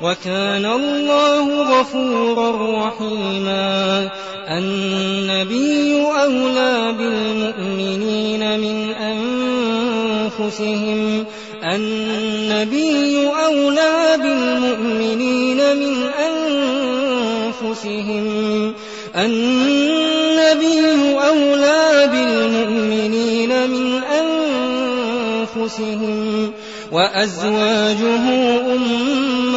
وكان الله غفورا رحيما. النبي أولى بالمؤمنين من أنفسهم. النبي أولى بالمؤمنين من أنفسهم. النبي أولى بالمؤمنين من أنفسهم. وأزواجه أمهاتهم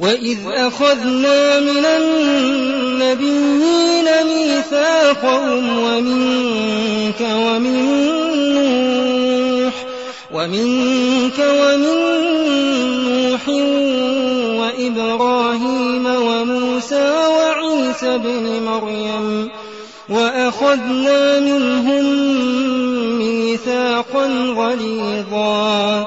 وإذ أخذنا من النبيين ميثاقهم ومنك ومن نوح ومنك ومن نوح وإبراهيم وموسى وعيسى ابن مريم وأخذنا منهم ميثاقا غليظا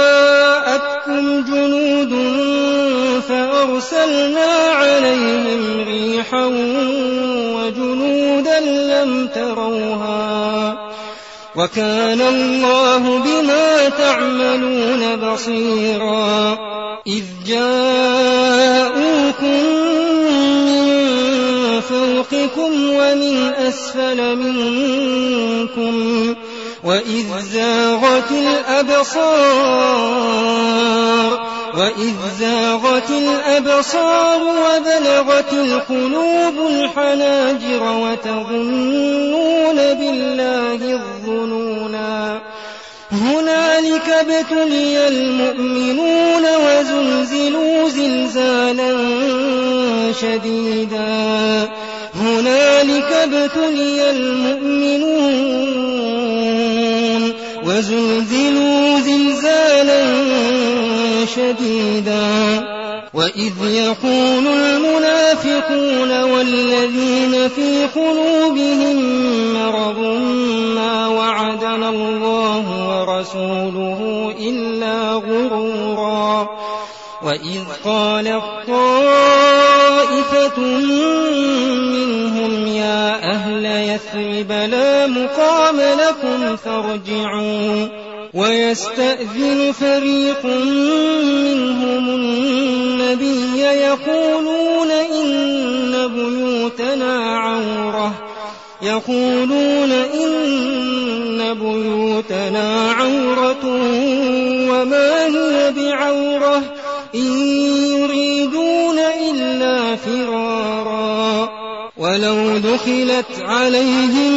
جنود فأرسلنا عليهم ريحا وجنودا لم تروها وكان الله بما تعملون بصيرا إذ جاءوكم من فوقكم ومن أسفل منكم وإذ زاغت الأبصار وإذ زاغت الأبصار وبلغت القلوب الحناجر وتظنون بالله الظنونا. هنالك ابتلي المؤمنون وزلزلوا زلزالا شديدا. هنالك ابتلي المؤمنون وزلزلوا زلزالا شديدا. وإذ يقول المنافقون والذين في قلوبهم مرض ما وعدنا الله ورسوله إلا غرورا. وإذ قالت طائفة يثرب لا مقام لكم فارجعوا. ويستأذن فريق منهم النبي يقولون إن بيوتنا عورة. يقولون إن بيوتنا عورة وما هي بعورة؟ إن يريدون إلا فرارا. ولو دخلت عليهم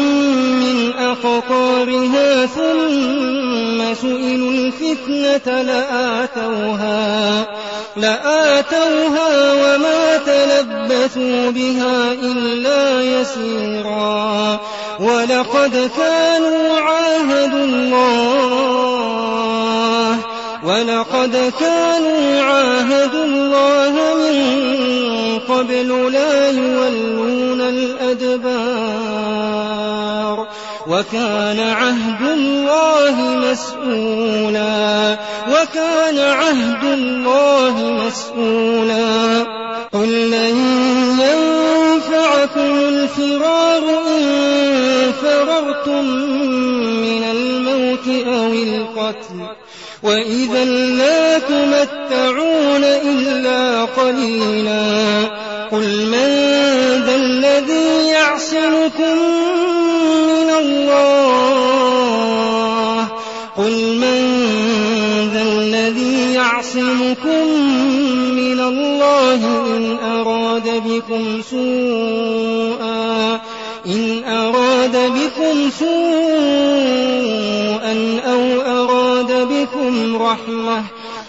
من أقطارها ثم سئلوا الفتنة لآتوها لآتوها وما تلبثوا بها إلا يسيرا. ولقد كانوا عاهدوا الله ولقد كانوا عاهدوا الله من قبل لا يولون الأدبار وكان عهد الله مسؤولا وكان عهد الله مسؤولا قل لن ينفعكم الفرار إن فررتم من الموت أو القتل وإذا لا تمتعون إلا قليلا قل من ذا الذي يعصمكم من الله قل من ذا الذي يعصمكم من الله إن أراد بكم سوءا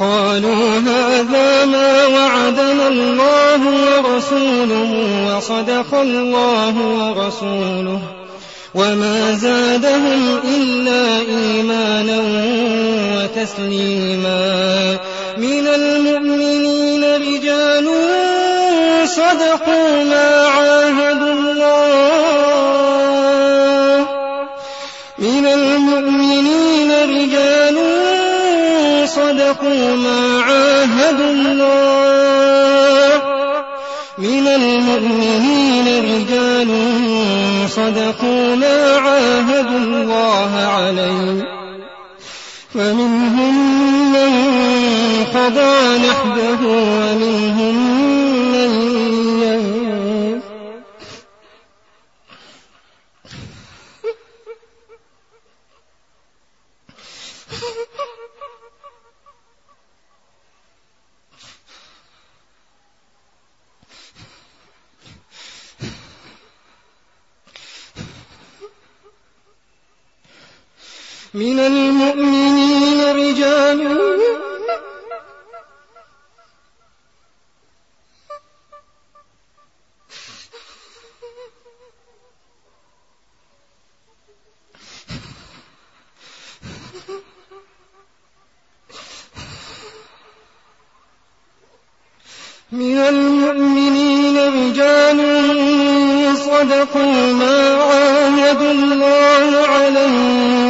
قالوا هذا ما وعدنا الله ورسوله وصدق الله ورسوله وما زادهم إلا إيمانا وتسليما من المؤمنين رجال صدقوا ما صدقوا ما عاهدوا الله. من المؤمنين رجال صدقوا ما عاهدوا الله عليه. فمنهم من قضى نحبه ومنهم من المؤمنين رجال. من المؤمنين رجال صدقوا ما عاهدوا الله عليه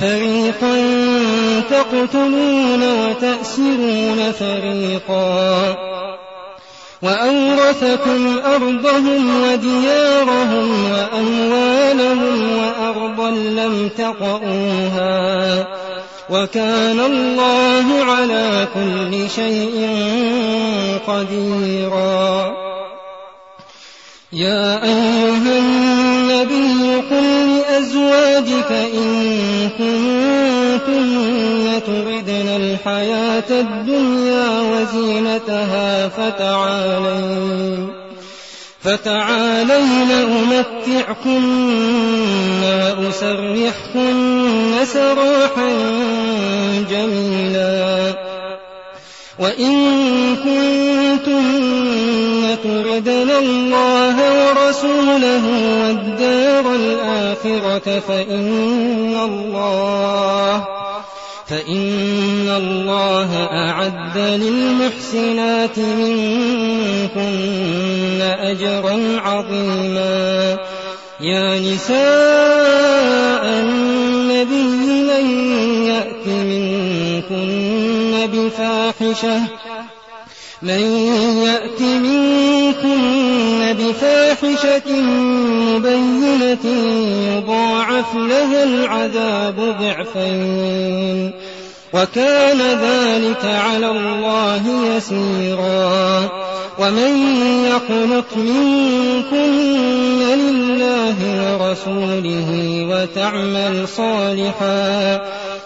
فريقا تقتلون وتأسرون فريقا وأورثكم أرضهم وديارهم وأموالهم وأرضا لم تطئوها وكان الله على كل شيء قديرا يا أيها النبي قل لأزواجك إن كنتن تردن الحياة الدنيا وزينتها فتعالين فتعالين أمتعكن وأسرحكن سراحا جميلا وإن كنتن تردن الله ورسوله والدار الآخرة فإن الله فإن الله أعد للمحسنات منكن أجرا عظيما يا نساء النبي من يأت منكن بفاحشة من يأت منكن بفاحشة مبينة يضاعف لها العذاب ضعفين وكان ذلك على الله يسيرا ومن يقنط منكن لله ورسوله وتعمل صالحا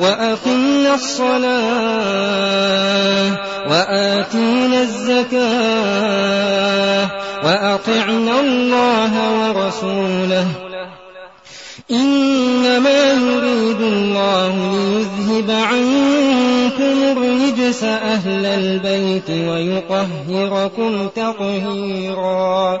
وأقمنا الصلاة وآتينا الزكاة وأطعنا الله ورسوله. إنما يريد الله ليذهب عنكم الرجس أهل البيت ويطهركم تطهيرا.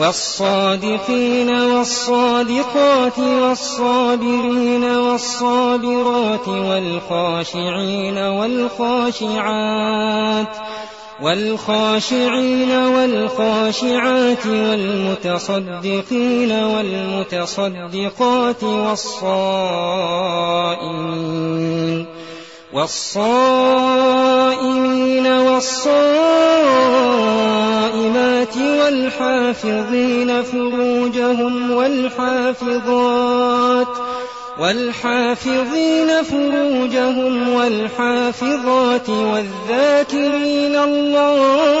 والصادقين والصادقات والصابرين والصابرات والخاشعين والخاشعات والخاشعين والخاشعات والمتصدقين والمتصدقات والصائمين والصائمين والصائمات والحافظين فروجهم والحافظات والحافظين فروجهم والحافظات والذاكرين الله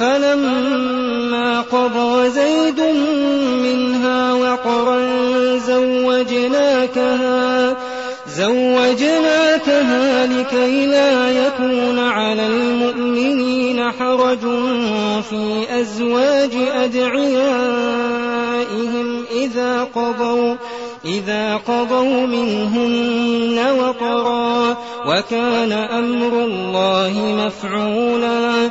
فلما قضى زيد منها وقرا زوجناكها زوجناكها لكي لا يكون على المؤمنين حرج في أزواج أدعيائهم إذا قضوا إذا قضوا منهن وقرا وكان أمر الله مفعولا.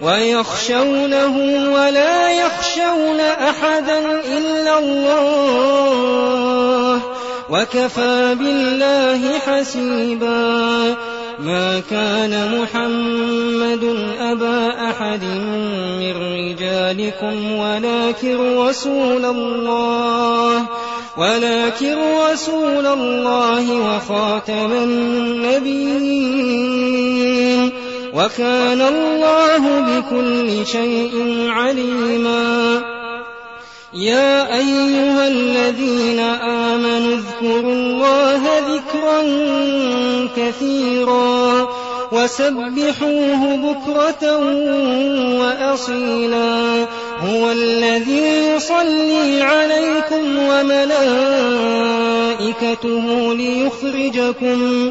ويخشونه ولا يخشون أحدا إلا الله وكفى بالله حسيبا ما كان محمد أبا أحد من رجالكم ولكن رسول الله ولكن رسول الله وخاتم النبيين وكان الله بكل شيء عليما. يا أيها الذين آمنوا اذكروا الله ذكرا كثيرا وسبحوه بكرة وأصيلا. هو الذي يصلي عليكم وملائكته ليخرجكم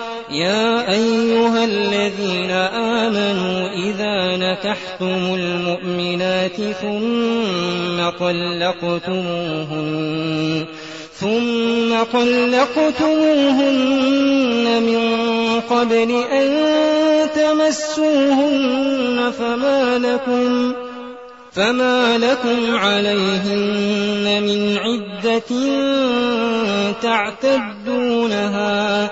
يا أيها الذين آمنوا إذا نكحتم المؤمنات ثم طلقتموهن ثم طلقتموهن من قبل أن تمسوهن فما لكم فما لكم عليهن من عدة تعتدونها.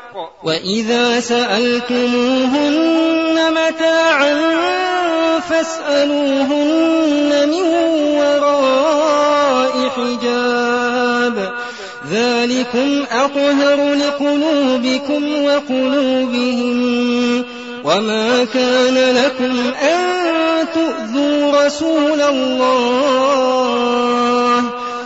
وإذا سألتموهن متى فاسألوهن من وراء حجاب. ذلكم أطهر لقلوبكم وقلوبهم. وما كان لكم أن تؤذوا رسول الله.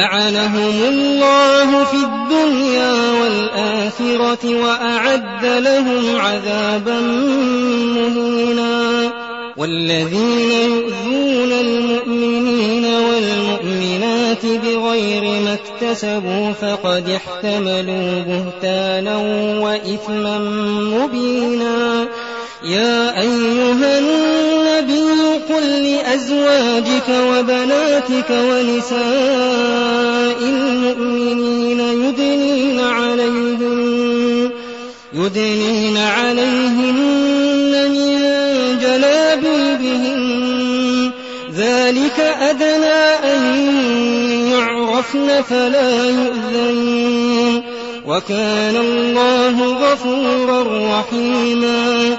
لعنهم الله في الدنيا والآخرة وأعد لهم عذابا مهينا والذين يؤذون المؤمنين والمؤمنات بغير ما اكتسبوا فقد احتملوا بهتانا وإثما مبينا يا أيها النبي لأزواجك وبناتك ونساء المؤمنين يدنين عليهن يدنين عليهن من جلابيبهن. ذلك أدنى أن يعرفن فلا يؤذن. وكان الله غفورا رحيما.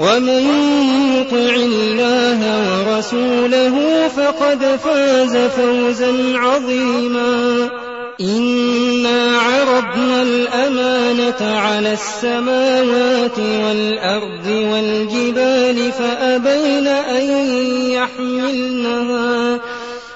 ومن يطع الله ورسوله فقد فاز فوزا عظيما. إنا عرضنا الأمانة على السماوات والأرض والجبال فأبين أن يحملنها.